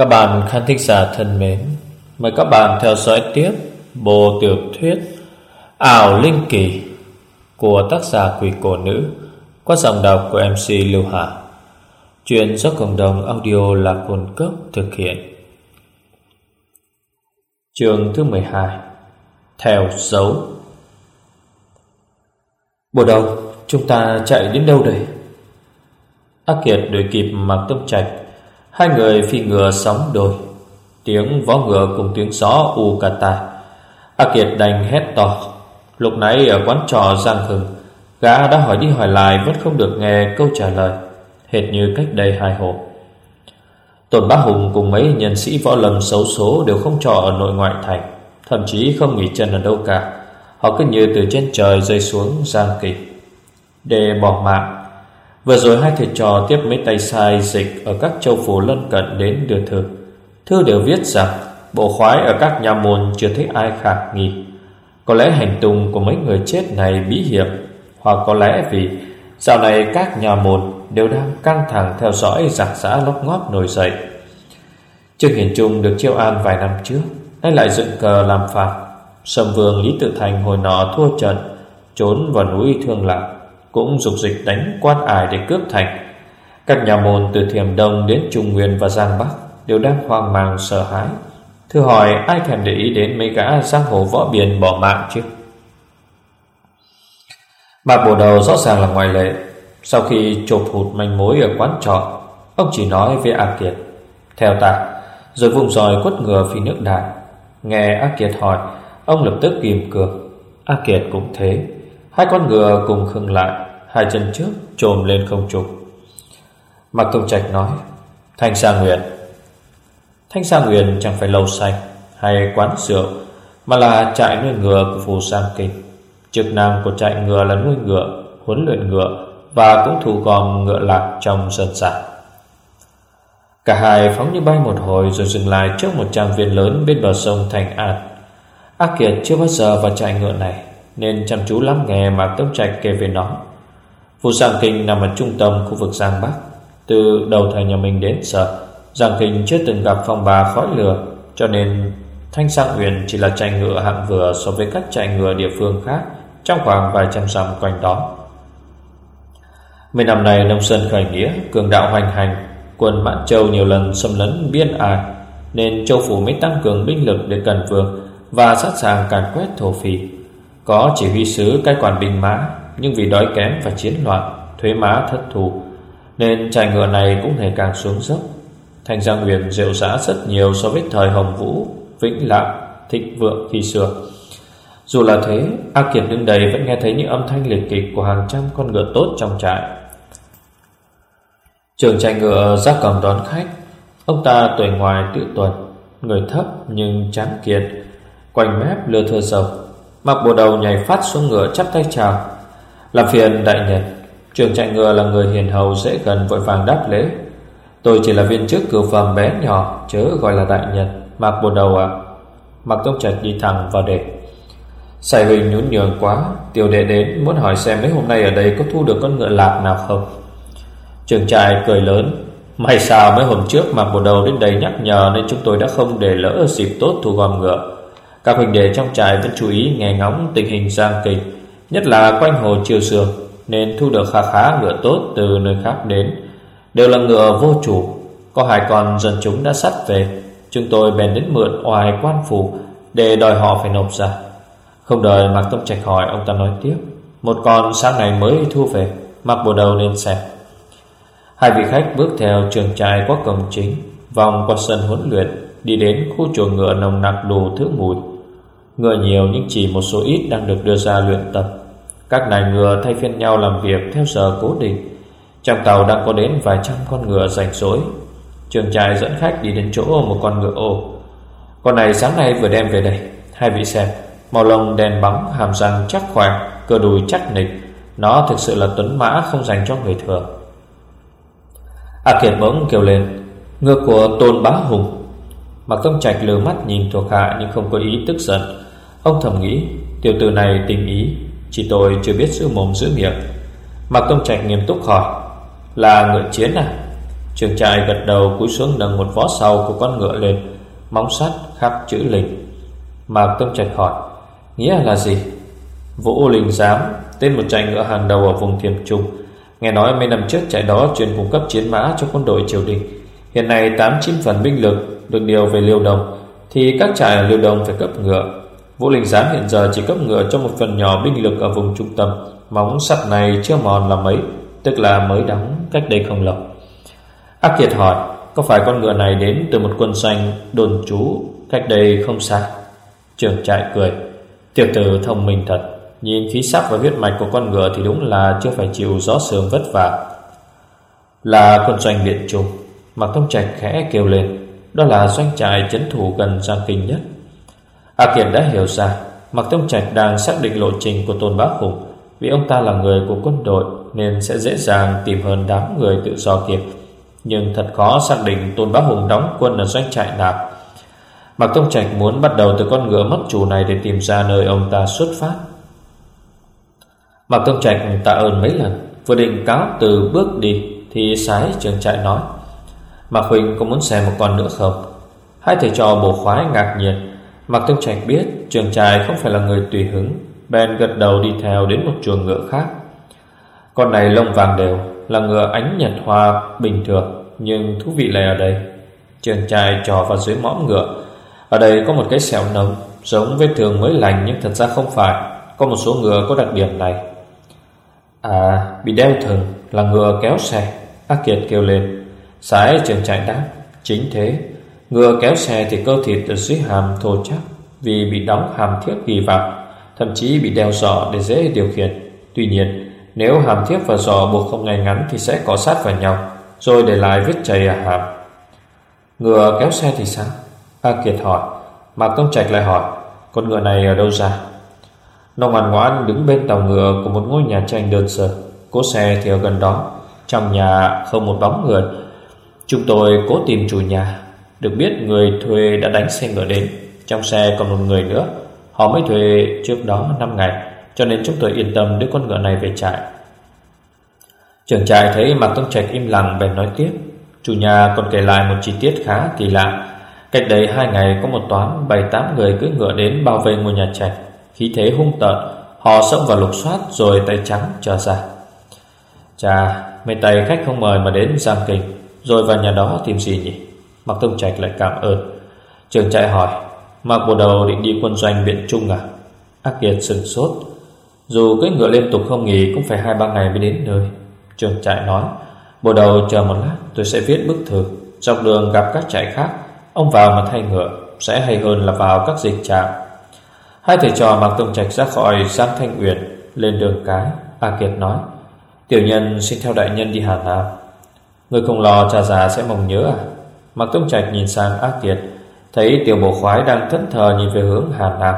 Các bạn khán thính giả thân mến, Mời các bạn theo dõi tiếp Bộ tiểu thuyết Ảo Linh Kỳ Của tác giả quỷ cổ nữ Qua giọng đọc của MC Lưu Hà. Chuyện do cộng đồng audio là cồn cấp thực hiện. Trường thứ 12 Theo dấu. Bộ đầu, Chúng ta chạy đến đâu đây? Ác Kiệt đuổi kịp Mạc Tông trạch Hai người phi ngựa sóng đôi Tiếng vó ngựa cùng tiếng gió u cà tai A Kiệt đành hét to. Lúc nãy ở quán trò Giang Hưng, Gã đã hỏi đi hỏi lại Vẫn không được nghe câu trả lời. Hệt như cách đây hai hộ Tổn Bá Hùng cùng mấy nhân sĩ võ lâm xấu số Đều không trọ ở nội ngoại thành, Thậm chí không nghỉ chân ở đâu cả. Họ cứ như từ trên trời rơi xuống Giang Kỳ. Để bỏ mạng Vừa rồi hai thầy trò tiếp mấy tay sai dịch Ở các châu phủ lân cận đến đưa thư. Thư đều viết rằng, Bộ khoái ở các nhà môn chưa thấy ai khả nghi. Có lẽ hành tung của mấy người chết này bí hiểm, Hoặc có lẽ vì Dạo này các nhà môn đều đang căng thẳng theo dõi giặc xã lóc ngót nổi dậy. Trương Hiển Trung được chiêu an vài năm trước, Nay lại dựng cờ làm phạt. Sầm vương Lý Tự Thành hồi nọ thua trận, Trốn vào núi Thương Lạc cũng dục dịch đánh quan ải để cướp thành. Các nhà môn từ Thiểm Đông đến Trung Nguyên và Giang Bắc đều đang hoang mang sợ hãi. Thưa hỏi ai thèm để ý đến mấy gã giang hồ võ biển bỏ mạng chứ? Mạc Bồ Đầu rõ ràng là ngoại lệ. Sau khi chộp hụt manh mối ở quán trọ, ông chỉ nói với A Kiệt. Theo ta, rồi vùng dòi quất ngựa phi nước đại. Nghe A Kiệt hỏi, ông lập tức kìm cược. A Kiệt cũng thế. Hai con ngựa cùng khưng lại Hai chân trước trồm lên không trục Mạc Công Trạch nói Thanh Sa Nguyệt, Thanh Sa Nguyệt chẳng phải lầu xanh Hay quán rượu Mà là trại nuôi ngựa của Phù Sang Kinh. Chức năng của trại ngựa là nuôi ngựa Huấn luyện ngựa Và cũng thu gom ngựa lạc trong dân sản Cả hai phóng như bay một hồi Rồi dừng lại trước một trang viên lớn Bên bờ sông Thành An. Ác Kiệt chưa bao giờ vào trại ngựa này nên chăm chú lắng nghe Mạc Tông Trạch kể về nó. Phù Giang Kinh nằm ở trung tâm khu vực Giang Bắc. Từ đầu thời nhà mình đến giờ, Giang Kinh chưa từng gặp phong bà khói lửa, cho nên Thanh Sang Huyền chỉ là chạy ngựa hạng vừa so với các chạy ngựa địa phương khác trong khoảng vài trăm dặm quanh đó. Mấy năm này nông sơn khởi nghĩa, cường đạo hoành hành, quân Mạn Châu nhiều lần xâm lấn biên ải, nên châu phủ mới tăng cường binh lực để cần vương và sẵn sàng càn quét thổ phỉ. Có chỉ huy sứ cai quản binh mã Nhưng vì đói kém và chiến loạn Thuế má thất thù Nên trại ngựa này cũng ngày càng xuống dốc. Thành Giang Huyền rượu rã rất nhiều So với thời Hồng Vũ Vĩnh Lạc, Thịnh Vượng khi xưa. Dù là thế A Kiệt đứng đầy vẫn nghe thấy những âm thanh liệt kịch Của hàng trăm con ngựa tốt trong trại. Trường trại ngựa ra cầm đón khách. Ông ta tuổi ngoài tự tuần Người thấp nhưng tráng kiệt Quanh mép lưa thưa rộng Mặc bộ đầu nhảy phát xuống ngựa chắp tay chào Làm phiền đại nhật. Trường chạy ngựa là người hiền hầu dễ gần vội vàng đáp lễ Tôi chỉ là viên chức cửu phẩm bé nhỏ, Chớ gọi là đại nhật. Mặc bộ đầu à Mặc tông trạch đi thẳng vào đề sài huynh nhún nhường quá, Tiểu đệ đến muốn hỏi xem mấy hôm nay ở đây Có thu được con ngựa lạc nào không Trường trại cười lớn, May sao mấy hôm trước mặc bộ đầu đến đây nhắc nhở Nên chúng tôi đã không để lỡ dịp tốt thu gom ngựa các huynh đệ trong trại vẫn chú ý nghe ngóng tình hình giang kịch, Nhất là quanh hồ chiều sương Nên thu được khá khá ngựa tốt từ nơi khác đến. Đều là ngựa vô chủ, Có hai con dân chúng đã sắt về. Chúng tôi bèn đến mượn oai quan phủ Để đòi họ phải nộp ra. Không đợi Mạc Tông Trạch hỏi, Ông ta nói tiếp, Một con sáng này mới thu về, Mặc bộ đầu lên xe Hai vị khách bước theo trường trại qua cổng chính, Vòng qua sân huấn luyện, Đi đến khu chuồng ngựa nồng nặc đủ thứ mùi. Ngựa nhiều nhưng chỉ một số ít đang được đưa ra luyện tập. Các nài ngựa thay phiên nhau làm việc theo giờ cố định. Trong tàu đang có đến vài trăm con ngựa rảnh rỗi. Trường trại dẫn khách đi đến chỗ một con ngựa ô Con này sáng nay vừa đem về đây. Hai vị xem Màu lông đen bóng, hàm răng chắc khỏe Cơ đùi chắc nịch. Nó thực sự là tuấn mã không dành cho người thường A Kiệt bỗng kêu lên Ngựa của Tôn Bá Hùng. Mạc Tông Trạch lừa mắt nhìn thuộc hạ Nhưng không có ý tức giận. Ông thầm nghĩ, Tiểu tử này tình ý, Chỉ tôi chưa biết giữ mồm giữ miệng. Mạc Tông Trạch nghiêm túc hỏi, Là ngựa chiến à? Trường trại gật đầu cúi xuống nâng một vó sau của con ngựa lên, Móng sắt khắc chữ lình Mạc Tông Trạch hỏi, Nghĩa là gì? Vũ Linh Giám, Tên một trại ngựa hàng đầu ở vùng Thiểm Trung, Nghe nói mấy năm trước trại đó chuyên cung cấp chiến mã cho quân đội triều đình. Hiện nay 8-9 phần binh lực được điều về Liêu Đồng, Thì các trại ở Liêu Đồng phải cấp ngựa. Vũ Linh Giám hiện giờ chỉ cấp ngựa cho một phần nhỏ binh lực ở vùng trung tâm. Móng sắt này chưa mòn là mấy, Tức là mới đóng cách đây không lâu. Ác Kiệt hỏi, Có phải con ngựa này đến từ một quân xanh đồn trú cách đây không xa? Trường trại cười, Tiểu tử thông minh thật, Nhìn khí sắc và huyết mạch của con ngựa Thì đúng là chưa phải chịu gió sương vất vả. Là quân doanh điện trung Mạc Tông Trạch khẽ kêu lên, Đó là doanh trại chấn thủ gần Giang Kinh nhất. A Kiệt đã hiểu ra, Mạc Tông Trạch đang xác định lộ trình của Tôn Bá Hùng Vì ông ta là người của quân đội Nên sẽ dễ dàng tìm hơn đám người tự do kia. Nhưng thật khó xác định Tôn Bá Hùng đóng quân ở doanh trại nào. Mạc Tông Trạch muốn bắt đầu từ con ngựa mất chủ này Để tìm ra nơi ông ta xuất phát. Mạc Tông Trạch tạ ơn mấy lần, Vừa định cáo từ bước đi Thì sái trường trại nói, Mạc Huỳnh có muốn xem một con nữa không? Hai thầy trò bổ khoái ngạc nhiên. Mạc Tông Trạch biết trường trại không phải là người tùy hứng, bèn gật đầu đi theo đến một chuồng ngựa khác. Con này lông vàng đều, Là ngựa ánh nhật hoa bình thường, Nhưng thú vị lại ở đây. Trường trai trò vào dưới mõm ngựa. Ở đây có một cái sẹo nồng Giống vết thương mới lành nhưng thật ra không phải. Có một số ngựa có đặc điểm này. À bị đeo thừng Là ngựa kéo xe, Ác Kiệt kêu lên. Sái trường trại đáp, Chính thế. Ngựa kéo xe thì cơ thịt ở dưới hàm thô chắc Vì bị đóng hàm thiết ghi vào Thậm chí bị đeo giỏ để dễ điều khiển. Tuy nhiên, Nếu hàm thiết và giỏ buộc không ngay ngắn Thì sẽ cọ sát vào nhau, Rồi để lại vết chảy ở hàm. Ngựa kéo xe thì sao? A Kiệt hỏi. Mạc Công Trạch lại hỏi, Con ngựa này ở đâu ra? Nông ngoan ngoãn đứng bên tàu ngựa Của một ngôi nhà tranh đơn sơ. Cố xe thì ở gần đó, Trong nhà không một bóng người. Chúng tôi cố tìm chủ nhà. Được biết người thuê đã đánh xe ngựa đến. Trong xe còn một người nữa. Họ mới thuê trước đó 5 ngày Cho nên chúng tôi yên tâm đưa con ngựa này về trại. Trưởng trại thấy Mạc Tông Trạch im lặng bèn nói tiếp. Chủ nhà còn kể lại một chi tiết khá kỳ lạ. Cách đây hai ngày có một toán bảy tám người cưỡi ngựa đến bao vây ngôi nhà trạch. Khí thế hung tợn Họ xông vào lục soát rồi tay trắng trở ra. Chà, mấy tay khách không mời mà đến Giang Kinh Rồi vào nhà đó tìm gì nhỉ? Mạc Tông Trạch lại cảm ơn. Trường trại hỏi, Mạc bộ đầu định đi quân doanh Viện Trung à? Ác Kiệt sừng sốt, Dù cưỡi ngựa liên tục không nghỉ Cũng phải hai ba ngày mới đến nơi. Trường trại nói Bộ đầu chờ một lát, tôi sẽ viết bức thư. Dọc đường gặp các trại khác, Ông vào mà thay ngựa, Sẽ hay hơn là vào các dịch trạm. Hai thầy trò mặc tông trạch ra khỏi Giang Thanh Uyển, Lên đường cái. A Kiệt nói, Tiểu nhân xin theo đại nhân đi Hà Nam. Người không lo cha già sẽ mong nhớ à? Mặc tông trạch nhìn sang A Kiệt Thấy tiểu bộ khoái đang thẫn thờ nhìn về hướng Hà Nam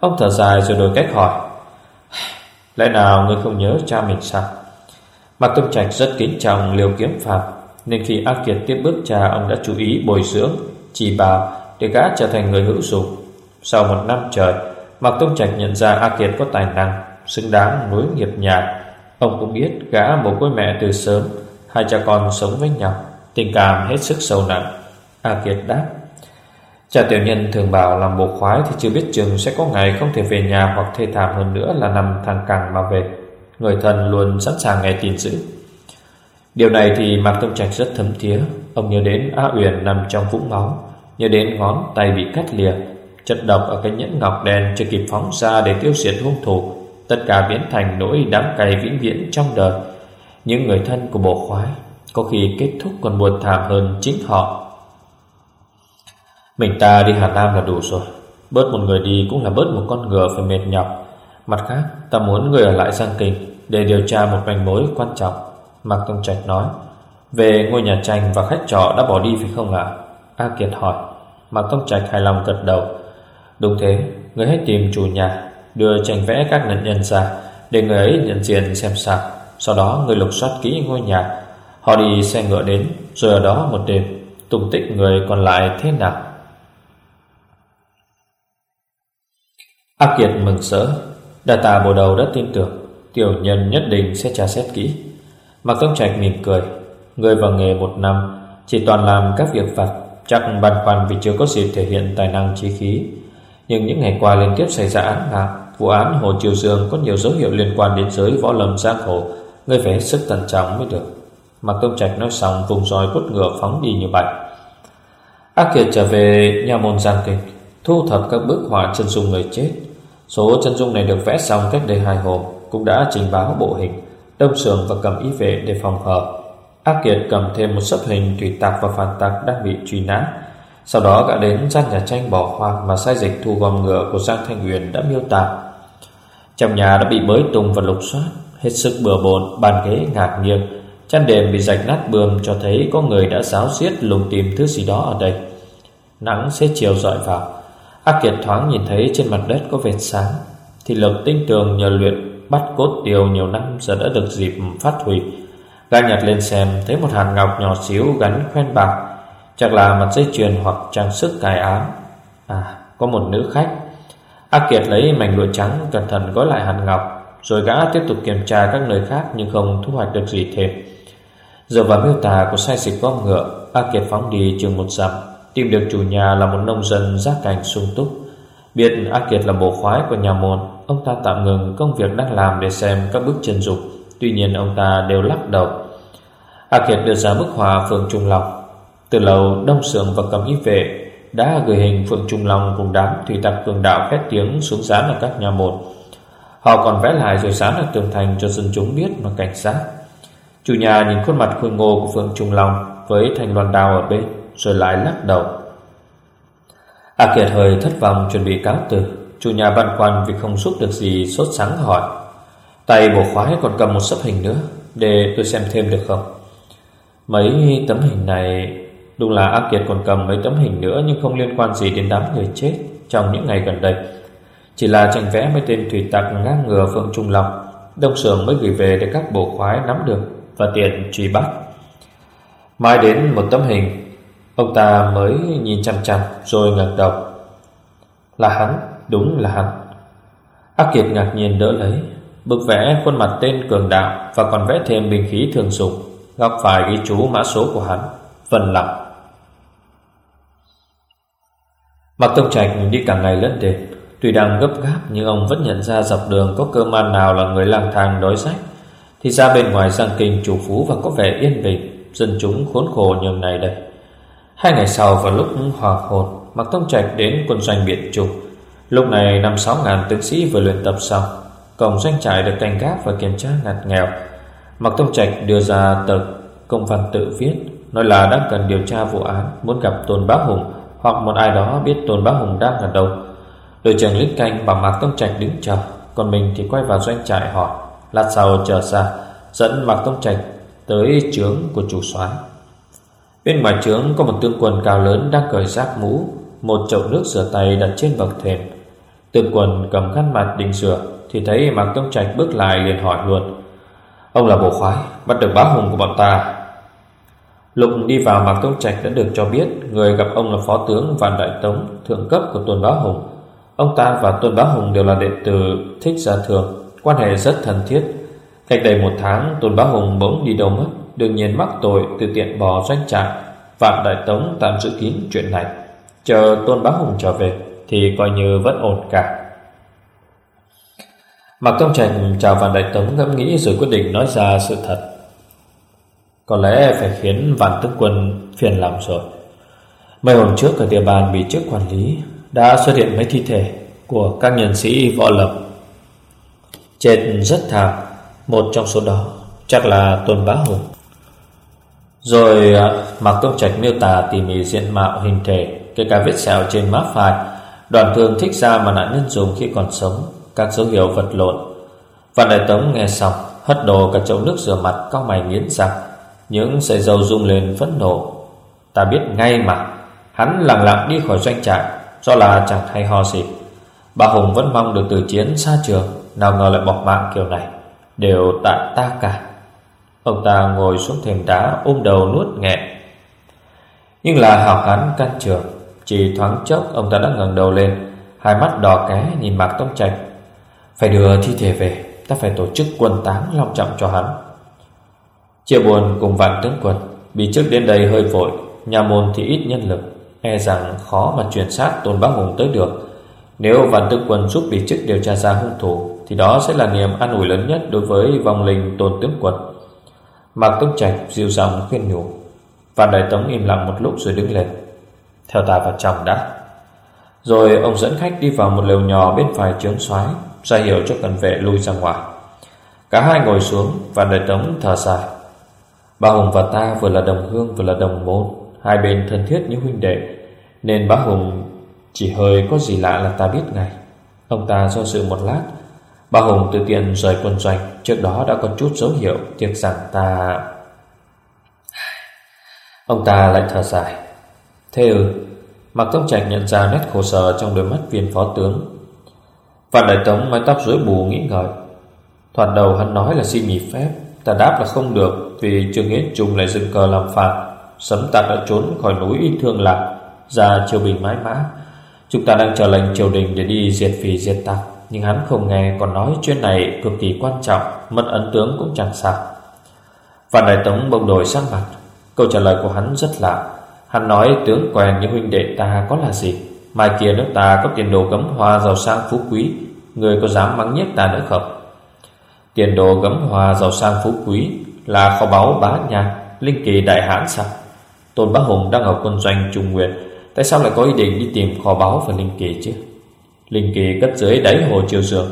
Ông thở dài rồi đổi cách hỏi, Lẽ nào ngươi không nhớ cha mình sao? Mạc tông Trạch rất kính trọng liều kiếm phàm Nên khi ác kiệt tiếp bước cha, Ông đã chú ý bồi dưỡng, Chỉ bảo để gã trở thành người hữu dụng. Sau một năm trời, Mạc tông Trạch nhận ra A Kiệt có tài năng, Xứng đáng nối nghiệp nhà. Ông cũng biết gã một cô mẹ từ sớm, Hai cha con sống với nhau. Tình cảm hết sức sâu nặng. A Kiệt đáp, Cha tiểu nhân thường bảo làm bộ khoái Thì chưa biết chừng sẽ có ngày không thể về nhà Hoặc thê thảm hơn nữa là nằm thằng càng mà về. Người thân luôn sẵn sàng nghe tin dữ. Điều này thì Mạc Tâm Trạch rất thấm thía. Ông nhớ đến A Uyển nằm trong vũng máu, Nhớ đến ngón tay bị cắt lìa, Chất độc ở cái nhẫn ngọc đen Chưa kịp phóng ra để tiêu diệt hung thủ. Tất cả biến thành nỗi đám cay vĩnh viễn trong đời. Những người thân của bộ khoái có khi kết thúc còn buồn thảm hơn chính họ. Mình ta đi Hà Nam là đủ rồi. Bớt một người đi cũng là bớt một con ngựa phải mệt nhọc. Mặt khác, ta muốn người ở lại Giang Kinh Để điều tra một manh mối quan trọng. Mạc Tông Trạch nói, Về ngôi nhà tranh và khách trọ đã bỏ đi phải không ạ? A Kiệt hỏi. Mạc Tông Trạch hài lòng gật đầu. Đúng thế, Người hãy tìm chủ nhà, Đưa tranh vẽ các nạn nhân ra Để người ấy nhận diện xem sao. Sau đó người lục soát kỹ ngôi nhà Họ đi xe ngựa đến, Rồi ở đó một đêm, Tung tích người còn lại thế nào? Ác Kiệt mừng sỡ Đà tà bộ đầu đã tin tưởng, Tiểu nhân nhất định sẽ tra xét kỹ. Mạc Tông Trạch mỉm cười, Người vào nghề một năm, Chỉ toàn làm các việc vặt, Chắc băn khoăn vì chưa có dịp thể hiện tài năng trí khí. Nhưng những ngày qua liên tiếp xảy ra án mạng Vụ án Hồ Triều Dương có nhiều dấu hiệu liên quan đến giới võ lâm giang hồ, Người phải hết sức thận trọng mới được. Mạc công Trạch nói xong vùng roi quất ngựa phóng đi như bạch Ác Kiệt trở về nhà môn Giang Kinh, Thu thập các bức họa chân dung người chết. Số chân dung này được vẽ xong cách đây hai hôm, Cũng đã trình báo bộ hình, Đông sườn và cầm ý vệ để phòng hợp. Ác Kiệt cầm thêm một sấp hình Thủy tạc và phản tạc đang bị truy nã. Sau đó gã đến gian nhà tranh bỏ hoang Mà sai dịch thu gom ngựa của Giang Thanh Huyền đã miêu tả. Trong nhà đã bị bới tung và lục soát, Hết sức bừa bộn, Bàn ghế ngạc nghiêng Chăn đệm bị rạch nát bươm cho thấy có người đã giáo xiết lùng tìm thứ gì đó ở đây. Nắng xế chiều dọi vào. Ác Kiệt thoáng nhìn thấy trên mặt đất có vệt sáng. Thì lực tinh tường nhờ luyện bắt cốt tiêu nhiều năm giờ đã được dịp phát huy. Gã nhặt lên xem thấy một hạt ngọc nhỏ xíu gắn khoen bạc. Chắc là mặt dây chuyền hoặc trang sức cài ám. À, có một nữ khách. Ác Kiệt lấy mảnh lụa trắng cẩn thận gói lại hạt ngọc rồi gã tiếp tục kiểm tra các nơi khác nhưng không thu hoạch được gì thêm. Dựa vào miêu tả của sai dịch con ngựa, A Kiệt phóng đi chừng một dặm, Tìm được chủ nhà là một nông dân giác cảnh sung túc. Biết A Kiệt là bộ khoái của nhà môn, Ông ta tạm ngừng công việc đang làm để xem các bước chân dục. Tuy nhiên ông ta đều lắc đầu. A Kiệt đưa ra bức hòa Phượng Trung Long. Từ lầu Đông Sưởng và Cầm Y Vệ Đã gửi hình Phượng Trung Long cùng đám thủy tặc cường đạo khét tiếng xuống dán ở các nhà môn. Họ còn vẽ lại rồi dán ở tường thành cho dân chúng biết mà cảnh giác. Chủ nhà nhìn khuôn mặt khôi ngô của phượng Trung Long Với thành loan đào ở bên, Rồi lại lắc đầu. A Kiệt hơi thất vọng chuẩn bị cáo từ. Chủ nhà băn khoăn vì không giúp được gì Sốt sáng hỏi. Tay bộ khoái còn cầm một sấp hình nữa, Để tôi xem thêm được không? Mấy tấm hình này, Đúng là A Kiệt còn cầm mấy tấm hình nữa Nhưng không liên quan gì đến đám người chết Trong những ngày gần đây. Chỉ là tranh vẽ mấy tên thủy tặc ngang ngừa Phương Trung Long, Đông Sường mới gửi về để các bộ khoái nắm được và tiện truy bắt. Mai đến một tấm hình, ông ta mới nhìn chăm chăm rồi ngẩng đầu. Là hắn, đúng là hắn. Ác Kiệt ngạc nhiên đỡ lấy, bức vẽ khuôn mặt tên cường đạo và còn vẽ thêm bình khí thường dùng, góc phải ghi chú mã số của hắn, phần lặng. Mặc Tông Trạch đi cả ngày lẫn đêm Tuy đang gấp gáp nhưng ông vẫn nhận ra dọc đường có cơ man nào là người lang thang đói rách thì ra bên ngoài Giang Kinh, chủ phú và có vẻ yên bình. Dân chúng khốn khổ như này đây. Hai ngày sau, vào lúc hoàng hồn Mặc Tông Trạch đến quân doanh Biện Trung. Lúc này năm sáu ngàn tướng sĩ vừa luyện tập xong, Cổng doanh trại được canh gác và kiểm tra ngặt nghèo. Mặc Tông Trạch đưa ra tờ công văn tự viết, Nói là đang cần điều tra vụ án, Muốn gặp Tôn Bá Hùng, Hoặc một ai đó biết Tôn Bá Hùng đang ở đâu. Đội trưởng lính canh bảo Mạc Tông Trạch đứng chờ, Còn mình thì quay vào doanh trại hỏi Lát sau trở ra, Dẫn Mạc Tông Trạch tới trướng của chủ soái. Bên ngoài trướng có một tướng quần cao lớn đang cởi giáp mũ, Một chậu nước rửa tay đặt trên bậc thềm. Tướng quần cầm khăn mặt định rửa Thì thấy Mạc Tông Trạch bước lại liền hỏi luôn. Ông là bộ khoái, Bắt được bá hùng của bọn ta? Lục đi vào, Mạc Tông Trạch đã được cho biết Người gặp ông là phó tướng Vạn Đại Tống, Thượng cấp của Tuần Bá Hùng. Ông ta và Tuần Bá Hùng đều là đệ tử Thích Gia Thường. Quan hệ rất thân thiết. Cách đây một tháng, Tôn Bá Hùng bỗng đi đâu mất, Đương nhiên mắc tội từ tiện bỏ doanh trại Vạn Đại Tống tạm giữ kín chuyện này. Chờ Tôn Bá Hùng trở về Thì coi như vẫn ổn cả. Mạc Công Trành chào Vạn Đại Tống ngẫm nghĩ rồi quyết định nói ra sự thật. Có lẽ phải khiến Vạn Tướng Quân phiền lòng rồi. Mấy hôm trước ở địa bàn bị chức quản lý, Đã xuất hiện mấy thi thể của các nhân sĩ võ lập Chết rất thảm, Một trong số đó chắc là Tôn Bá Hùng. Rồi à, Mạc Công Trạch miêu tả tỉ mỉ diện mạo hình thể, Kể cả vết sẹo trên má phải Đoàn thương thích ra mà nạn nhân dùng khi còn sống, Các dấu hiệu vật lộn. Văn Đại Tống nghe xong, Hất đồ cả chậu nước rửa mặt, cao mày nghiến răng, Những sợi dầu rung lên phẫn nộ. Ta biết ngay mà, Hắn lặng lặng đi khỏi doanh trại, Do là chẳng hay ho gì. Bà Hùng vẫn mong được từ chiến xa trường. Nào ngờ lại bỏ mạng kiểu này. Đều tại ta cả. Ông ta ngồi xuống thềm đá, Ôm đầu nuốt nghẹn. Nhưng là hào hán can trường, Chỉ thoáng chốc ông ta đã ngẩng đầu lên, Hai mắt đỏ ké nhìn Mạc Tông Trạch. Phải đưa thi thể về, Ta phải tổ chức quân táng long trọng cho hắn. Chia buồn cùng vạn tướng quân Bị trước đến đây hơi vội, Nhà môn thì ít nhân lực E rằng khó mà truyền sát Tôn bác Hùng tới được. Nếu vạn tướng quân giúp bị chức điều tra ra hung thủ thì đó sẽ là niềm an ủi lớn nhất Đối với vong linh Tôn Tướng quật Mạc Tông Trạch dịu dàng khuyên nhủ, và Đại Tống im lặng một lúc rồi đứng lên. Theo ta vào trong đã. Rồi ông dẫn khách đi vào một lều nhỏ bên phải trướng xoái ra hiệu cho cận vệ lui ra ngoài. Cả hai ngồi xuống và đại tống thở dài. Ba Hùng và ta vừa là đồng hương vừa là đồng môn, Hai bên thân thiết như huynh đệ, Nên bá Hùng chỉ hơi có gì lạ là ta biết ngay. Ông ta do dự một lát Bà Hùng tự tiện rời quân doanh, Trước đó đã có chút dấu hiệu Tiếc rằng ta. Ông ta lại thở dài. Thế ừ Mạc Tông Trạch nhận ra nét khổ sở Trong đôi mắt viên phó tướng. Phan Đại Tống mái tóc rối bù nghĩ ngợi. Thoạt đầu hắn nói là xin nghỉ phép, Ta đáp là không được, Vì Trương Hiến Trung lại dừng cờ làm phạt. Sấm tạc đã trốn khỏi núi ít thương lạc, Ra triều bình mái mã. Chúng ta đang chờ lệnh triều đình để đi diệt phỉ diệt tặc nhưng hắn không nghe Còn nói chuyện này cực kỳ quan trọng, Mất ấn tướng cũng chẳng sao. Phan Đại Tống bông đổi sắc mặt. Câu trả lời của hắn rất lạ. Hắn nói, tướng quen như huynh đệ ta có là gì? Mai kia nước ta có tiền đồ gấm hoa giàu sang phú quý. Người có dám mắng nhiếc ta nữa không? Tiền đồ gấm hoa giàu sang phú quý Là kho báu bá nhạc Linh kỳ đại hãn sao? Tôn Bá Hùng đang ở quân doanh Trung Nguyệt Tại sao lại có ý định đi tìm kho báu và linh kỳ chứ? Linh kỳ cất dưới đáy hồ chiều dược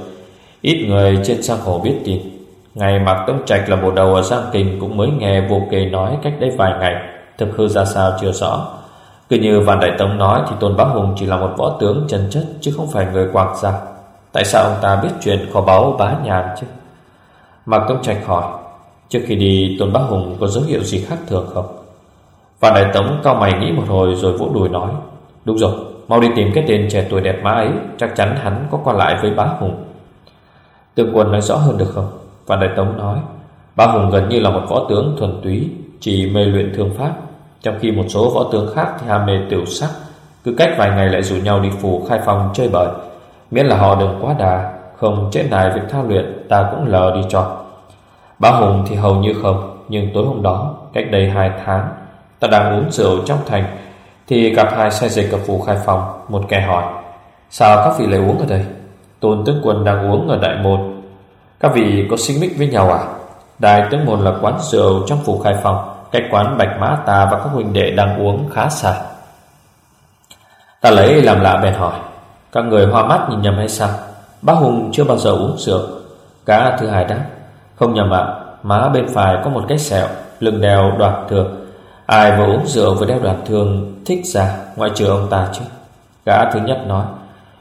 Ít người trên sang hồ biết tin. Ngày Mạc Tông Trạch là bộ đầu ở Giang Kinh Cũng mới nghe vô kề nói cách đây vài ngày. Thực hư ra sao chưa rõ. Cứ như Vạn Đại Tông nói Thì Tôn Bá Hùng chỉ là một võ tướng chân chất Chứ không phải người quạc gia. Tại sao ông ta biết chuyện kho báu bá nhàn chứ? Mạc Tông Trạch hỏi, Trước khi đi, Tôn Bá Hùng có dấu hiệu gì khác thường không? Vạn Đại Tống cao mày nghĩ một hồi Rồi vỗ đùi nói, Đúng rồi Mau đi tìm cái tên trẻ tuổi đẹp má ấy, Chắc chắn hắn có qua lại với bá Hùng. Tương quân nói rõ hơn được không? Vạn Đại Tống nói, Bá Hùng gần như là một võ tướng thuần túy, Chỉ mê luyện thương pháp. Trong khi một số võ tướng khác thì ham mê tiểu sắc, Cứ cách vài ngày lại rủ nhau đi phủ khai phòng chơi bời. Miễn là họ đừng quá đà, Không chết nài việc thao luyện, Ta cũng lờ đi cho. Bá Hùng thì hầu như không, Nhưng tối hôm đó, Cách đây hai tháng, Ta đang uống rượu trong thành thì gặp hai xe dịch ở phủ khai phòng Một kẻ hỏi, Sao các vị lại uống ở đây? Tôn tướng quân đang uống ở đại môn. Các vị có sinh mích với nhau à? Đại tướng môn là quán rượu trong phủ khai phòng Cách quán bạch mã ta và các huynh đệ đang uống khá xa. Ta lấy làm lạ bèn hỏi, Các người hoa mắt nhìn nhầm hay sao? Bác Hùng chưa bao giờ uống rượu. Cá thứ hai đáp Không nhầm ạ, Má bên phải có một cái sẹo, Lưng đèo đoạt thường Ai vừa uống rượu vừa đeo đoạt thường Thích ra ngoại trừ ông ta chứ? Gã thứ nhất nói,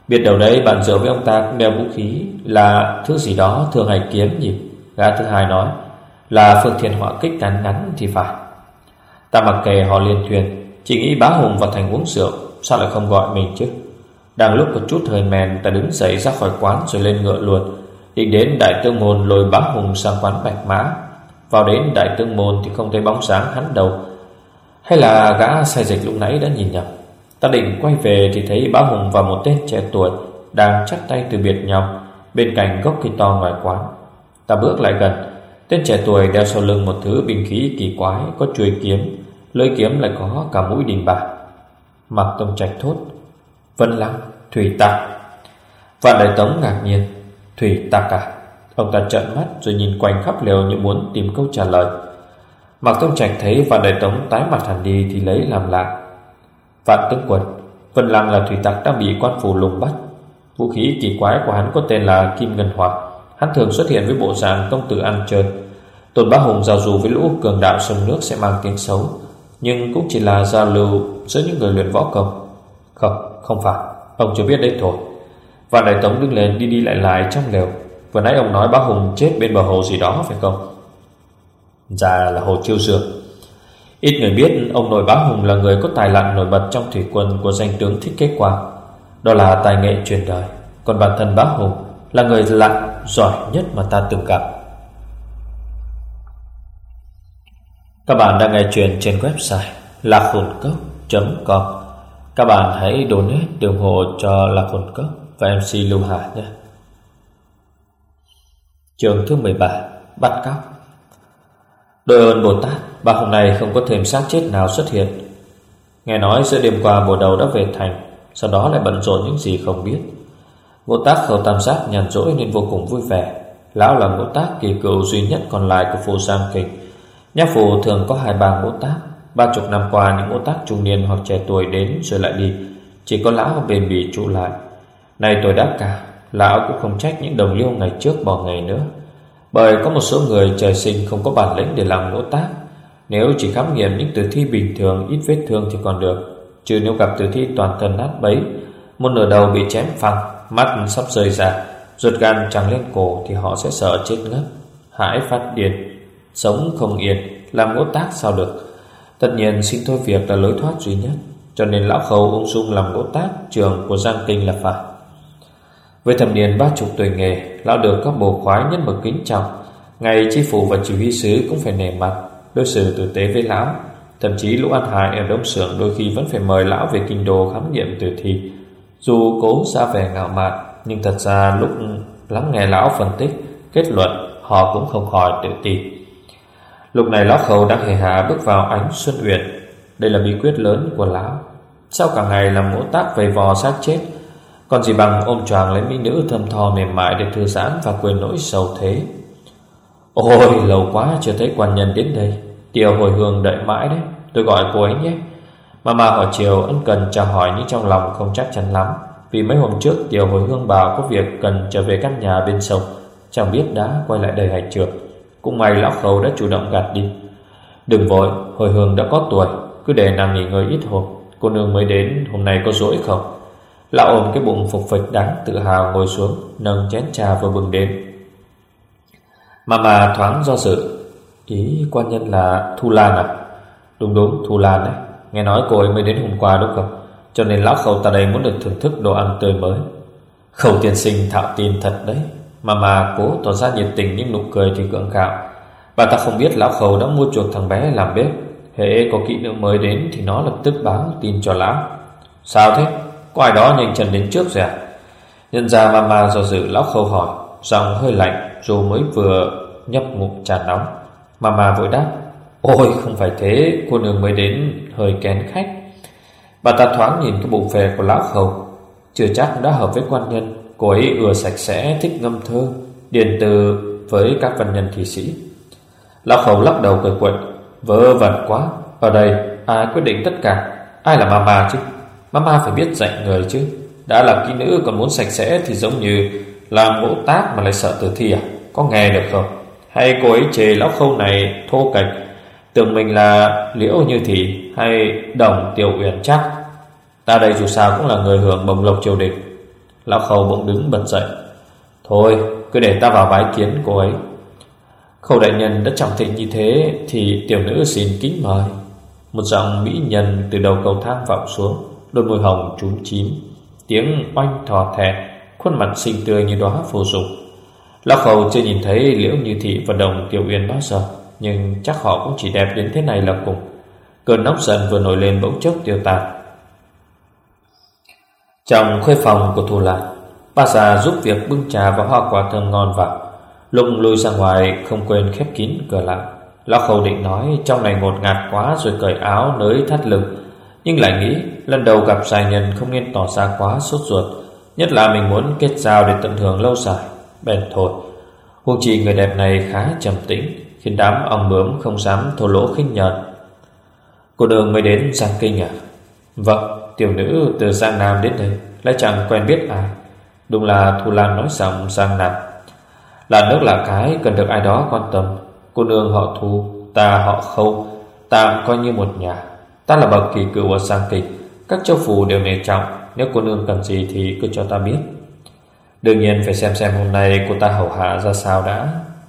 Biết đầu đấy bạn rượu với ông ta cũng đeo vũ khí, Là thứ gì đó thường hay kiếm nhỉ? Gã thứ hai nói, Là phương thiên họa kích ngắn ngắn thì phải. Ta mặc kệ họ liên thuyền, Chỉ nghĩ bá hùng vào thành uống rượu, Sao lại không gọi mình chứ? Đang lúc có chút thời mèn Ta đứng dậy ra khỏi quán rồi lên ngựa luôn Định đến đại tương môn lôi bá hùng sang quán bạch mã. Vào đến đại tương môn Thì không thấy bóng sáng hắn đâu hay là gã sai dịch lúc nãy đã nhìn nhầm? Ta định quay về thì thấy bá hùng và một tên trẻ tuổi Đang chắp tay từ biệt nhau Bên cạnh gốc cây to ngoài quán. Ta bước lại gần. Tên trẻ tuổi đeo sau lưng một thứ binh khí kỳ quái Có chuôi kiếm. Lưỡi kiếm lại có cả mũi đình bạc Mặc tông trạch thốt Vân lăng, thủy tạc. Vạn đại tống ngạc nhiên Thủy tạc à? Ông ta trợn mắt rồi nhìn quanh khắp lều Như muốn tìm câu trả lời. Mặc tông trạch thấy vạn đại tống tái mặt hẳn đi Thì lấy làm lạ Vạn tướng quân Vân lăng là thủy tặc đang bị quan phủ lùng bắt. Vũ khí kỳ quái của hắn có tên là Kim Ngân Hỏa Hắn thường xuất hiện với bộ dạng công tử ăn chơi. Tôn Bá Hùng giao dù với lũ cường đạo sông nước sẽ mang tiếng xấu Nhưng cũng chỉ là giao lưu giữa những người luyện võ công. Không, không phải Ông chưa biết đấy thôi. Và đại tống đứng lên đi đi lại lại trong lều. Vừa nãy ông nói bá Hùng chết bên bờ hồ gì đó phải không? Già là hồ chiêu dược. Ít người biết ông nội bá Hùng là người có tài lặn nổi bật trong thủy quân của danh tướng Thích Kế Quang. Đó là tài nghệ truyền đời. Còn bản thân bá Hùng là người lặn giỏi nhất mà ta từng gặp. Các bạn đang nghe chuyện trên website lạc hồn cốc.com Các bạn hãy donate ủng hộ cho lạc hồn cốc và MC Lưu Hà nhé. Trường thứ 13 Bắt cóc. Đội ơn Bồ Tát Ba hôm nay không có thêm xác chết nào xuất hiện. Nghe nói giữa đêm qua bồ đầu đã về thành, Sau đó lại bận rộn những gì không biết. Bồ tát khẩu tam giác nhàn rỗi nên vô cùng vui vẻ. Lão là bồ tát, kỳ cựu duy nhất còn lại của phù Giang Kịch Nhà phù thường có hai ba bồ tát. Ba chục năm qua, những bồ tát trung niên hoặc trẻ tuổi đến rồi lại đi. Chỉ có lão bền bỉ trụ lại. Này tôi đã cả, Lão cũng không trách những đồng liêu ngày trước bỏ ngày nữa. Bởi có một số người trời sinh không có bản lĩnh để làm lỗ tác. Nếu chỉ khám nghiệm những tử thi bình thường, ít vết thương thì còn được. Chứ nếu gặp tử thi toàn thân nát bấy, Một nửa đầu bị chém phăng Mắt sắp rơi ra Ruột gan trăng lên cổ thì họ sẽ sợ chết ngất, Hãi phát điên, Sống không yên, Làm ngỗ tác sao được. Tất nhiên xin thôi việc là lối thoát duy nhất, Cho nên lão khâu ung dung làm ngỗ tác Trường của Giang Kinh là phải. Với thầm niên ba chục tuổi nghề, Lão được các bồ khoái nhất mực kính trọng. Ngày chi phủ và chỉ huy sứ cũng phải nề mặt, Đối xử tử tế với lão. Thậm chí lũ ăn hại ở đông xưởng Đôi khi vẫn phải mời lão về kinh đô khám nghiệm tử thi. Dù cố ra vẻ ngạo mạn, Nhưng thật ra lúc lắng nghe lão phân tích, Kết luận, họ cũng không khỏi tự ti. Lúc này lão khẩu đang hề hạ bước vào ánh xuân uyển. Đây là bí quyết lớn của lão. Sau cả ngày làm mỗ tác vầy vò xác chết còn gì bằng ôm choàng lấy mỹ nữ thơm tho mềm mại Để thư giãn và quên nỗi sầu thế. Ôi, lâu quá chưa thấy quan nhân đến đây. Tiêu hồi hương đợi mãi đấy. Tôi gọi cô ấy nhé. Mama hỏi chiều ân cần chào hỏi nhưng trong lòng không chắc chắn lắm. Vì mấy hôm trước, Tiểu hồi hương bảo có việc cần trở về căn nhà bên sông. Chẳng biết đã quay lại đời hay chưa. Cũng may lão khẩu đã chủ động gạt đi. Đừng vội, Hồi hương đã có tuổi. Cứ để nàng nghỉ ngơi ít hộp Cô nương mới đến, hôm nay có rỗi không? Lão ôm cái bụng phục phịch đáng tự hào ngồi xuống, Nâng chén trà vừa bừng đến mà thoáng do dự, Ý quan nhân là Thu Lan à Đúng đúng, Thu Lan đấy. Nghe nói cô ấy mới đến hôm qua đúng không? Cho nên lão khẩu ta đây muốn được thưởng thức đồ ăn tươi mới. Khẩu tiên sinh thạo tin thật đấy. Mà mà cố tỏ ra nhiệt tình nhưng nụ cười thì cưỡng gạo. Bà ta không biết lão khẩu đã mua chuộc thằng bé làm bếp. Hễ có kỹ nữ mới đến Thì nó lập tức báo tin cho lão. Sao thế? Có ai đó nhanh chân đến trước rồi à Nhân ra mama do dự lão khâu hỏi, Giọng hơi lạnh, Dù mới vừa nhấp ngụm trà nóng. Mama vội đáp, Ôi, không phải thế, Cô nương mới đến, hơi kén khách. Bà ta thoáng nhìn cái bụng phè của lão khâu. Chưa chắc đã hợp với quan nhân, Cô ấy ưa sạch sẽ, thích ngâm thơ, Điền từ với các văn nhân thị sĩ. Lão khẩu lắc đầu cười quậy Vớ vẩn quá, Ở đây ai quyết định tất cả? Ai là mama chứ? Mama phải biết dạy người chứ. Đã là kỹ nữ còn muốn sạch sẽ Thì giống như làm gỗ tác mà lại sợ tử thi à? Có nghe được không? Hay cô ấy chê lão khâu này thô cạch Tưởng mình là liễu như thị Hay đồng tiểu uyển chắc? Ta đây dù sao cũng là người hưởng bồng lộc triều đình. Lão khâu bỗng đứng bật dậy. Thôi, cứ để ta vào bái kiến cô ấy. Khâu đại nhân đã trọng thịnh như thế Thì tiểu nữ xin kính mời. Một giọng mỹ nhân từ đầu cầu thang vọng xuống. Đôi môi hồng trúng chím, Tiếng oanh thò thẹ, Khuôn mặt xinh tươi như đóa phù dục. Lão Khẩu chưa nhìn thấy liễu như thị và đồng tiểu uyên bao giờ Nhưng chắc họ cũng chỉ đẹp đến thế này là cùng. Cơn nóng giận vừa nổi lên bỗng chốc tiêu tan Trong khuê phòng của Thù Lạc Bà già giúp việc bưng trà và hoa quả thơm ngon vào. Lúc lui ra ngoài không quên khép kín cửa lại. Lão Khẩu định nói trong này ngột ngạt quá rồi cởi áo nới thắt lưng. Nhưng lại nghĩ, lần đầu gặp dài nhân không nên tỏ ra quá sốt ruột, Nhất là mình muốn kết giao để tận hưởng lâu dài Bèn thôi Huống chi người đẹp này khá trầm tĩnh, Khiến đám ong bướm không dám thô lỗ khinh nhợt Cô đường mới đến Giang Kinh à? Vâng Tiểu nữ từ Giang Nam đến đây, Lại chẳng quen biết ai. Đúng là Thu Lan nói giọng Giang Nam. Là nước là cái, cần được ai đó quan tâm. Cô nương họ Thu, Ta họ Khâu, Ta coi như một nhà. Ta là bậc kỳ cựu ở sang kịch. Các châu phủ đều nề trọng. Nếu cô nương cần gì thì cứ cho ta biết. Đương nhiên phải xem xem hôm nay cô ta hầu hạ ra sao đã.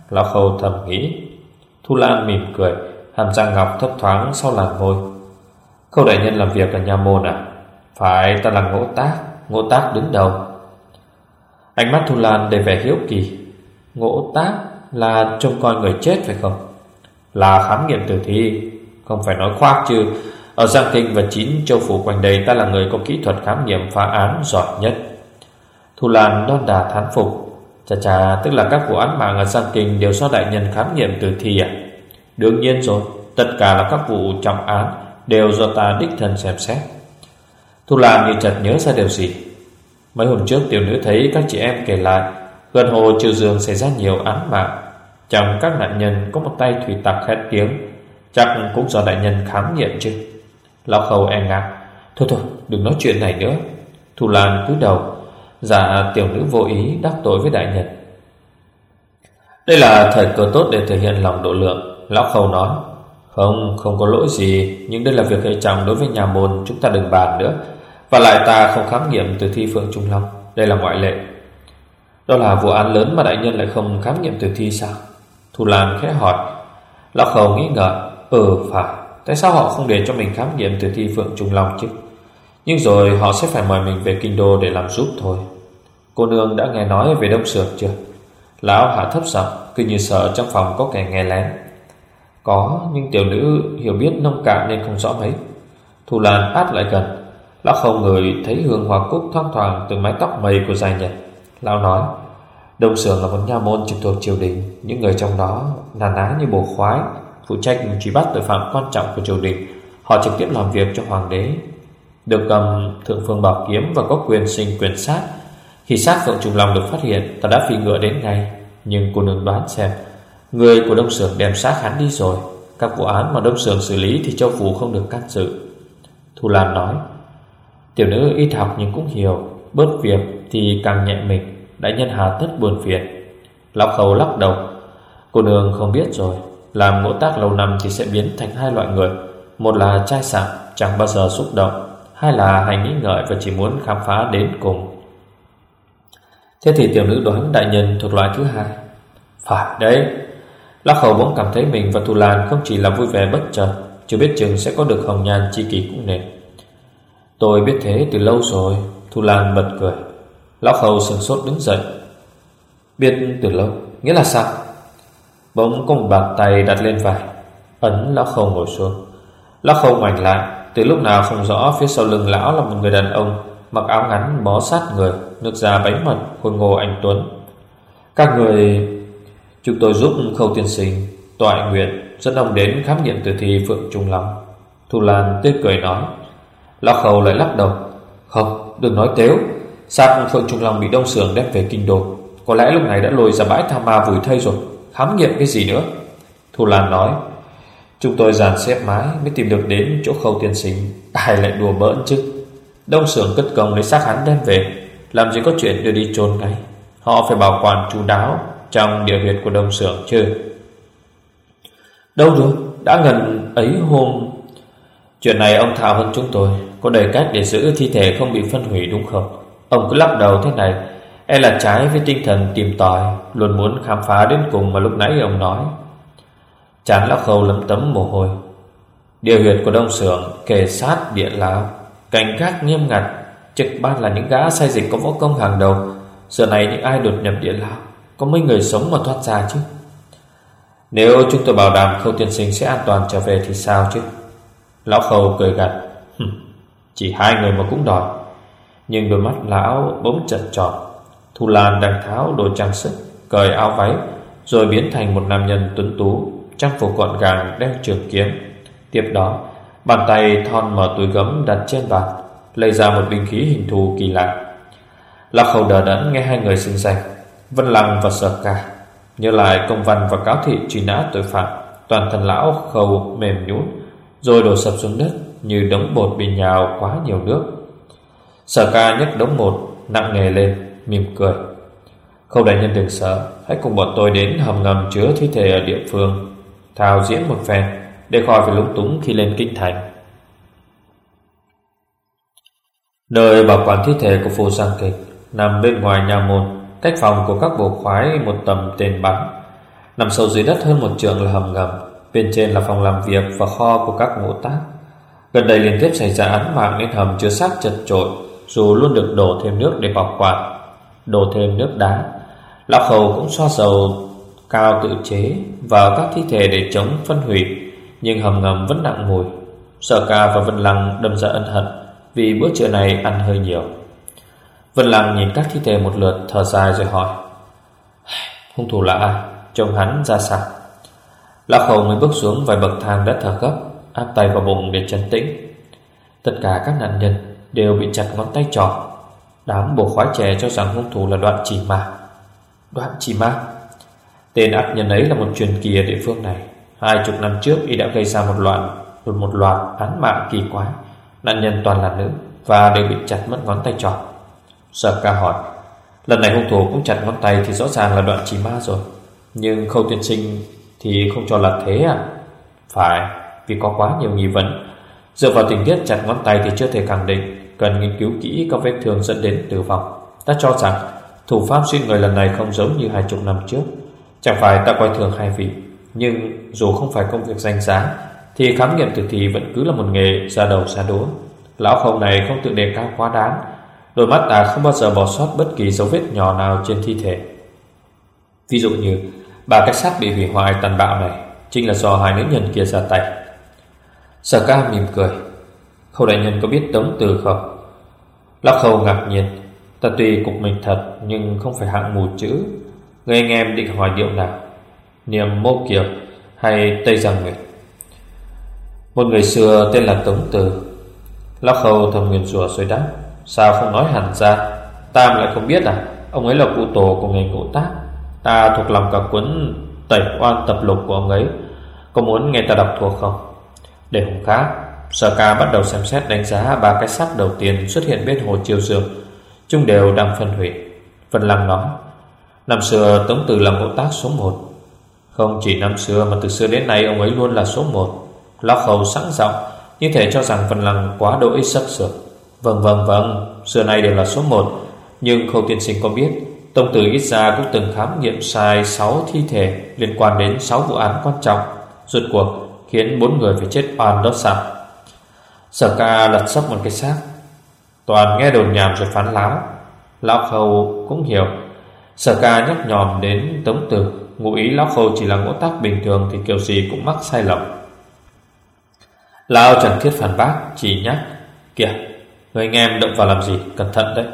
Lão Khâu thầm nghĩ. Thu Lan mỉm cười. Hàm răng ngọc thấp thoáng sau làn môi. Khâu đại nhân làm việc ở nhà môn à? Phải, ta là ngỗ tác. Ngỗ tác đứng đầu. Ánh mắt Thu Lan đầy vẻ hiếu kỳ. Ngỗ tác là trông coi người chết phải không? Là khám nghiệm tử thi. Không phải nói khoác chứ. Ở Giang Kinh và chín châu phủ quanh đây, Ta là người có kỹ thuật khám nghiệm phá án giỏi nhất. Thu Lan đon đà thán phục. Chà chà, tức là các vụ án mạng ở Giang Kinh Đều do đại nhân khám nghiệm tử thi à? Đương nhiên rồi, Tất cả là các vụ trọng án Đều do ta đích thân xem xét. Thu Lan như chợt nhớ ra điều gì? Mấy hôm trước, tiểu nữ thấy các chị em kể lại, Gần hồ Triều Dương xảy ra nhiều án mạng. Trong các nạn nhân có một tay thủy tặc khét tiếng, Chắc cũng do đại nhân khám nghiệm chứ. Lão khâu e ngại Thôi thôi đừng nói chuyện này nữa. Thù Lan cúi đầu. Dạ tiểu nữ vô ý đắc tội với đại nhân. Đây là thời cơ tốt để thể hiện lòng độ lượng. Lão khâu nói Không, không có lỗi gì Nhưng đây là việc hệ trọng đối với nhà môn Chúng ta đừng bàn nữa. Và lại ta không khám nghiệm tử thi Phượng Trung Long. Đây là ngoại lệ. Đó là vụ án lớn mà đại nhân lại không khám nghiệm tử thi sao? Thù Lan khẽ hỏi. Lão khâu nghĩ ngợi. Ừ phải. Tại sao họ không để cho mình khám nghiệm tử thi Phượng Trung Long chứ? Nhưng rồi họ sẽ phải mời mình về Kinh Đô để làm giúp thôi. Cô nương đã nghe nói về Đông Sược chưa? Lão hạ thấp giọng, Cứ như sợ trong phòng có kẻ nghe lén. Có, nhưng tiểu nữ hiểu biết nông cạn nên không rõ mấy. Thu Lan át lại gần. Lão không người thấy hương hoa cúc thoang thoảng từ mái tóc mây của dài nhật Lão nói, Đông Sường là một nha môn trực thuộc triều đình. Những người trong đó nà ná như bồ khoái. Phụ trách truy bắt tội phạm quan trọng của triều đình. Họ trực tiếp làm việc cho hoàng đế, Được cầm thượng phương bảo kiếm Và có quyền sinh quyền sát. Khi sát Phượng Trùng Long được phát hiện, Ta đã phi ngựa đến ngay. Nhưng cô nương đoán xem, Người của Đông Sưởng đem sát hắn đi rồi. Các vụ án mà Đông Sưởng xử lý Thì châu phủ không được can dự. Thu Lan nói, Tiểu nữ ít học nhưng cũng hiểu, Bớt việc thì càng nhẹ mình Đại nhân hà tất buồn phiền. Lão khẩu lắc đầu, Cô nương không biết rồi làm ngỗ tác lâu năm thì sẽ biến thành hai loại người. Một là trai sảng chẳng bao giờ xúc động. Hai là hay nghĩ ngợi và chỉ muốn khám phá đến cùng. Thế thì tiểu nữ đoán đại nhân thuộc loại thứ hai. Phải đấy. Lắc khẩu bỗng cảm thấy mình và Thu Lan không chỉ là vui vẻ bất chợt, Chưa biết chừng sẽ có được hồng nhan chi kỷ cũng nên. Tôi biết thế từ lâu rồi, Thu Lan bật cười. Lão khẩu sừng sốt đứng dậy. Biết từ lâu, Nghĩa là sao? Bỗng có một bàn tay đặt lên vai. Ấn lão khâu ngồi xuống. Lão khâu ngoảnh lại, Từ lúc nào không rõ phía sau lưng lão là một người đàn ông, Mặc áo ngắn bó sát người, Nước da bánh mật khôi ngô anh Tuấn. Các người, Chúng tôi giúp khâu tiên sinh, tọa nguyện dẫn ông đến khám nghiệm tử thi Phượng Trung Long. Thu Lan tươi cười nói. Lão khâu lại lắc đầu. Không, đừng nói tếu. Xác Phượng Trung Long bị đông sườn đem về kinh đô. Có lẽ lúc này đã lôi ra bãi tham ma vùi thây rồi. Khám nghiệm cái gì nữa? Thu Lan nói, Chúng tôi dàn xếp mái mới tìm được đến chỗ khâu tiên sinh. Ai lại đùa bỡn chứ? Đông sưởng cất công lấy xác hắn đem về. Làm gì có chuyện đưa đi chôn ngay. Họ phải bảo quản chú đáo Trong địa huyệt của đông sưởng chứ. Đâu rồi Đã gần ấy hôm. Chuyện này ông thảo hơn chúng tôi. Có đầy cách để giữ thi thể không bị phân hủy đúng không? Ông cứ lắc đầu thế này. E là trái với tinh thần tìm tòi, Luôn muốn khám phá đến cùng mà lúc nãy ông nói. Chán lão khâu lấm tấm mồ hôi. Điều huyệt của đông sưởng kề sát địa lão, Cảnh gác nghiêm ngặt, Trực ban là những gã sai dịch có võ công hàng đầu. Giờ này những ai đột nhập địa lão, Có mấy người sống mà thoát ra chứ? Nếu chúng tôi bảo đảm khâu tiên sinh sẽ an toàn trở về thì sao chứ? Lão khâu cười gật. Chỉ hai người mà cũng đòi. Nhưng đôi mắt lão bỗng chật tròn. Thu Lan đang tháo đồ trang sức, Cởi áo váy, Rồi biến thành một nam nhân tuấn tú, Trang phục gọn gàng đeo trường kiếm. Tiếp đó, Bàn tay thon mở túi gấm đặt trên bàn, Lấy ra một binh khí hình thù kỳ lạ. Lạc khẩu đờ đẫn nghe hai người xưng danh Vân Lăng và Sở Ca, Nhớ lại công văn và cáo thị truy nã tội phạm, Toàn thân lão khâu mềm nhũn, Rồi đổ sập xuống đất Như đống bột bị nhào quá nhiều nước. Sở ca nhấc đống một Nặng nề lên mỉm cười. Khâu đại nhân đừng sợ, Hãy cùng bọn tôi đến hầm ngầm chứa thi thể ở địa phương. Thao diễn một phen, Để khỏi phải lúng túng khi lên kinh thành. Nơi bảo quản thi thể của phù sang kịch Nằm bên ngoài nhà môn, Cách phòng của các bộ khoái một tầm tên bắn. Nằm sâu dưới đất hơn một trường là hầm ngầm, Bên trên là phòng làm việc và kho của các ngũ tác. Gần đây liên tiếp xảy ra án mạng nên hầm chứa xác chật trội Dù luôn được đổ thêm nước để bảo quản đổ thêm nước đá. Lão Khẩu cũng xoa dầu cao tự chế vào các thi thể để chống phân hủy, nhưng hầm ngầm vẫn nặng mùi. Sở Ca và Vân Lăng đâm ra ân hận vì bữa trưa này ăn hơi nhiều. Vân Lăng nhìn các thi thể một lượt thở dài rồi hỏi: "Hung thủ là ai? Trông hắn ra sao?" Lão Khẩu mới bước xuống vài bậc thang đã thở gấp Áp tay vào bụng để trấn tĩnh Tất cả các nạn nhân đều bị chặt ngón tay trỏ Đám bộ khoái trẻ cho rằng hung thủ là đoạn chỉ ma. Đoạn chỉ ma? Tên ác nhân ấy là một truyền kỳ ở địa phương này. Hai chục năm trước, y đã gây ra một loạn Một loạt án mạng kỳ quái. Nạn nhân toàn là nữ Và đều bị chặt mất ngón tay tròn Sở ca hỏi, Lần này hung thủ cũng chặt ngón tay Thì rõ ràng là đoạn chỉ ma rồi. Nhưng khâu tiên sinh thì không cho là thế à? Phải, Vì có quá nhiều nghi vấn. Dựa vào tình tiết chặt ngón tay thì chưa thể khẳng định. Cần nghiên cứu kỹ các vết thương dẫn đến tử vong. Ta cho rằng, Thủ pháp xuyên người lần này không giống như hai chục năm trước. Chẳng phải ta coi thường hai vị, Nhưng dù không phải công việc danh giá, Thì khám nghiệm tử thi vẫn cứ là một nghề ra đầu ra đũa Lão không này không tự đề cao quá đáng, Đôi mắt ta không bao giờ bỏ sót bất kỳ dấu vết nhỏ nào trên thi thể. Ví dụ như, bà cảnh sát bị hủy hoại tàn bạo này Chính là do hai nữ nhân kia ra tay. Sở ca mỉm cười. Khâu đại nhân có biết tống từ không? Lão khâu ngạc nhiên. Ta tuy cục mình thật, Nhưng không phải hạng mù chữ. Người anh em định hỏi điệu nào? Niềm mô kiệp hay Tây Giang Nguyệt? Một người xưa tên là Tống Từ. Lão khâu thầm nguyền rủa rồi đáp. Sao không nói hẳn ra? Tam lại không biết à? Ông ấy là cụ tổ của ngành ngũ tác Ta thuộc lòng cả cuốn Tẩy oan tập lục của ông ấy. Có muốn nghe ta đọc thuộc không? Để hùng khác Sở ca bắt đầu xem xét đánh giá ba cái xác đầu tiên xuất hiện bên hồ chiêu dương Chúng đều đang phân hủy phần Lăng nói Năm xưa Tống Tử là ngộ tác số 1 Không chỉ năm xưa mà từ xưa đến nay ông ấy luôn là số 1 Lão khẩu sẵn giọng, Như thể cho rằng phần Lăng quá đỗi sắc sược. Vâng vâng vâng Xưa nay đều là số 1 Nhưng khâu tiên sinh có biết Tông tử ít ra cũng từng khám nghiệm sai 6 thi thể liên quan đến 6 vụ án quan trọng. Rốt cuộc, khiến bốn người phải chết oan đó sao Sở ca lật sấp một cái xác. Toàn nghe đồn nhảm rồi phán láo. Lão khâu cũng hiểu. Sở ca nhắc nhòm đến tống tử. Ngụ ý lão khâu chỉ là ngũ tác bình thường Thì kiểu gì cũng mắc sai lầm. Lão chẳng thiết phản bác, Chỉ nhắc, Kìa, Người anh em động vào làm gì? Cẩn thận đấy.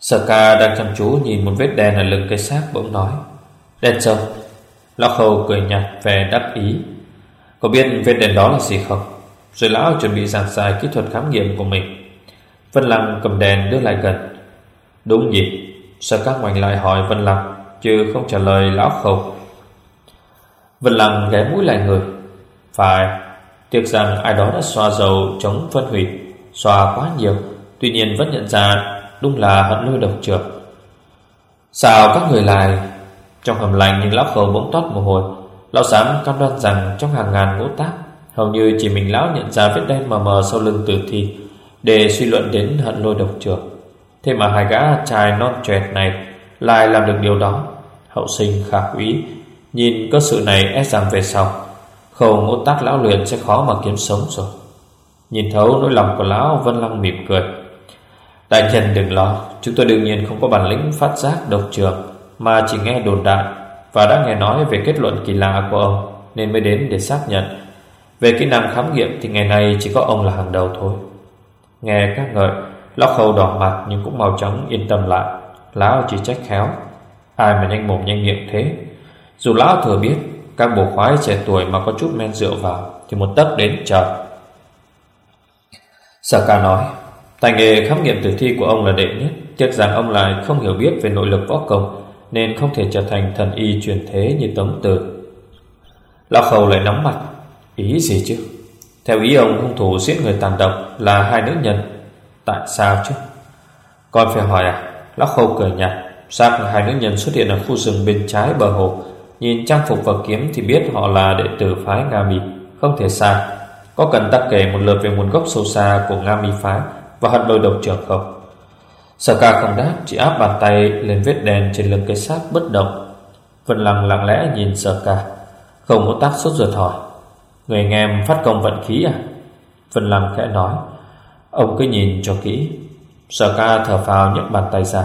Sở ca đang chăm chú nhìn một vết đen ở lưng cây xác bỗng nói, Đen sâu. Lão khâu cười nhạt về đáp ý. Có biết vết đen đó là gì không? Rồi lão chuẩn bị giảng giải kỹ thuật khám nghiệm của mình. Vân Lăng cầm đèn đưa lại gần. Đúng gì Sao các ngoảnh lại hỏi Vân Lăng Chứ không trả lời lão khẩu. Vân Lăng ghé mũi lại người. Phải, Tiếc rằng ai đó đã xoa dầu chống phân hủy. Xoa quá nhiều, Tuy nhiên vẫn nhận ra Đúng là hận lôi độc trưởng Sao các người lại? Trong hầm lạnh, những lão khẩu bỗng toát mồ hôi. Lão dám cam đoan rằng Trong hàng ngàn ngũ tác Hầu như chỉ mình lão nhận ra vết đen mờ mờ sau lưng tử thi, Để suy luận đến hận lôi độc trưởng Thế mà hai gã trai non trẻ này Lại làm được điều đó. Hậu sinh khả quý, Nhìn có sự này ép rằng về sau Khẩu ngũ tác lão luyện sẽ khó mà kiếm sống rồi. Nhìn thấu nỗi lòng của lão, Vân Lăng mỉm cười. Đại nhân đừng lo, Chúng tôi đương nhiên không có bản lĩnh phát giác độc trường, Mà chỉ nghe đồn đại Và đã nghe nói về kết luận kỳ lạ của ông, Nên mới đến để xác nhận. Về kỹ năng khám nghiệm thì ngày nay Chỉ có ông là hàng đầu thôi. Nghe các ngợi Lão khâu đỏ mặt nhưng cũng mau chóng yên tâm lại. Lão chỉ trách khéo. Ai mà nhanh mồm nhanh miệng thế? Dù lão thừa biết, Các bộ khoái trẻ tuổi mà có chút men rượu vào Thì một tấc đến chờ Sở ca nói, Tài nghề khám nghiệm tử thi của ông là đệ nhất. Tiếc rằng ông lại không hiểu biết về nội lực võ công, Nên không thể trở thành thần y truyền thế như Tống Tử Lão Khâu lại nóng mặt. Ý gì chứ? Theo ý ông, hung thủ giết người tàn độc Là hai nữ nhân. Tại sao chứ? Con phải hỏi à? Lắc Khâu cười nhạt. Xác hai nữ nhân xuất hiện ở khu rừng bên trái bờ hồ. Nhìn trang phục và kiếm thì biết họ là đệ tử phái Nga Mi. Không thể sai. Có cần ta kể một lượt về nguồn gốc sâu xa của Nga Mi phái và hận đôi độc trưởng không? Sở ca không đáp, Chỉ áp bàn tay lên vết đèn trên lưng cây xác bất động. Vân Lăng lặng lẽ nhìn sở ca. Không có tác sốt ruột hỏi. Người anh em phát công vận khí à? Vân Lam khẽ nói. Ông cứ nhìn cho kỹ. Sở ca thở phào nhấc bàn tay ra.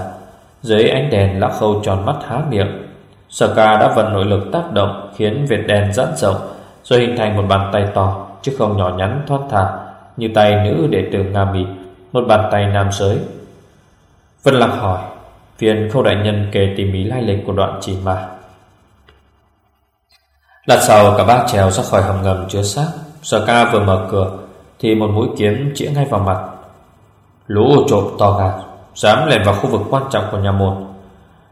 Dưới ánh đèn lão khâu tròn mắt há miệng. Sở ca đã vận nội lực tác động Khiến việt đèn giãn rộng, Rồi hình thành một bàn tay to, Chứ không nhỏ nhắn thoát thả Như tay nữ đệ tử Nga Mỹ một bàn tay nam giới. Vân Lam hỏi, Viên khâu đại nhân kể tỉ mỉ lai lịch của đoạn chỉ mà. Lát sau, cả ba trèo ra khỏi hầm ngầm chứa xác. Sở ca vừa mở cửa, Thì một mũi kiếm chĩa ngay vào mặt. Lũ trộm to gạt Dám lèn vào khu vực quan trọng của nhà một.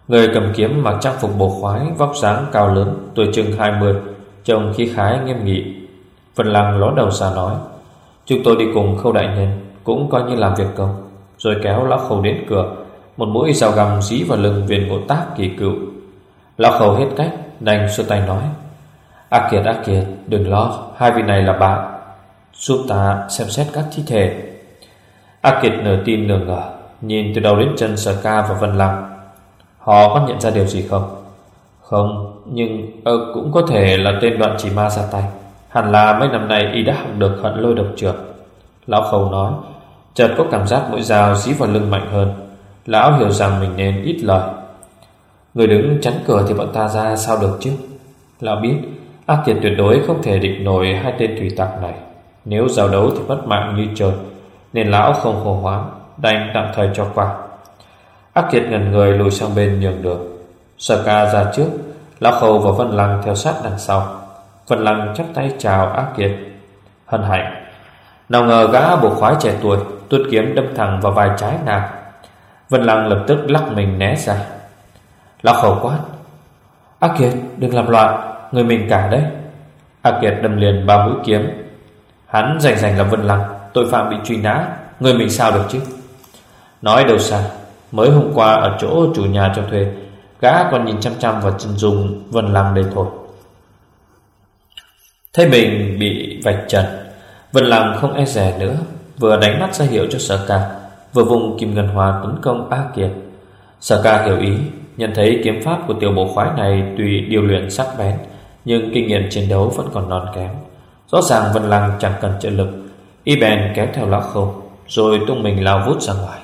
Người cầm kiếm mặc trang phục bổ khoái, Vóc dáng cao lớn, Tuổi chừng 20 Trông khí khái nghiêm nghị. Vân Lăng ló đầu ra nói, Chúng tôi đi cùng khâu đại nhân, Cũng coi như làm việc công. Rồi kéo lão khâu đến cửa, Một mũi dao găm dí vào lưng viên ngộ tác kỳ cựu. Lão khâu hết cách, Đành xua tay nói A Kiệt A Kiệt đừng lo Hai vị này là bạn. Giúp ta xem xét các thi thể. A Kiệt nửa tin nửa ngờ Nhìn từ đầu đến chân Sở Ca và Vân Lăng Họ có nhận ra điều gì không? Không Nhưng ờ, cũng có thể là tên đoạn chỉ ma ra tay. Hẳn là mấy năm nay y đã học được hận lôi độc trượt Lão Khâu nói Chợt có cảm giác mũi dao dí vào lưng mạnh hơn. Lão hiểu rằng mình nên ít lời. Người đứng chắn cửa thì bọn ta ra sao được chứ? Lão biết Ác kiệt tuyệt đối không thể địch nổi hai tên thủy tặc này. Nếu giao đấu thì mất mạng như trời Nên lão không hồ hóa, Đành tạm thời cho qua. Ác kiệt ngần người lùi sang bên nhường đường. Sở ca ra trước Lão khâu và Vân Lăng theo sát đằng sau. Vân Lăng chắp tay chào ác kiệt. Hân hạnh. Nào ngờ gã bộ khoái trẻ tuổi Tuốt kiếm đâm thẳng vào vai trái nàng. Vân Lăng lập tức lắc mình né ra. Lão khẩu quát Ác kiệt đừng làm loạn. Người mình cả đấy. A Kiệt đâm liền ba mũi kiếm. Hắn rành rành là Vân Lăng, Tội phạm bị truy nã, Người mình sao được chứ? Nói đâu xa, Mới hôm qua ở chỗ chủ nhà cho thuê, Gã còn nhìn chăm chăm vào chân dung Vân Lăng đây thôi. Thấy mình bị vạch trần Vân Lăng không e rẻ nữa, Vừa đánh mắt ra hiệu cho sở ca, Vừa vùng kim ngân hòa tấn công A Kiệt Sở ca hiểu ý, Nhận thấy kiếm pháp của tiểu bộ khoái này Tùy điều luyện sắc bén nhưng kinh nghiệm chiến đấu vẫn còn non kém. Rõ ràng Vân Lăng chẳng cần trợ lực. Y bèn kéo theo lão khâu Rồi tung mình lao vút ra ngoài.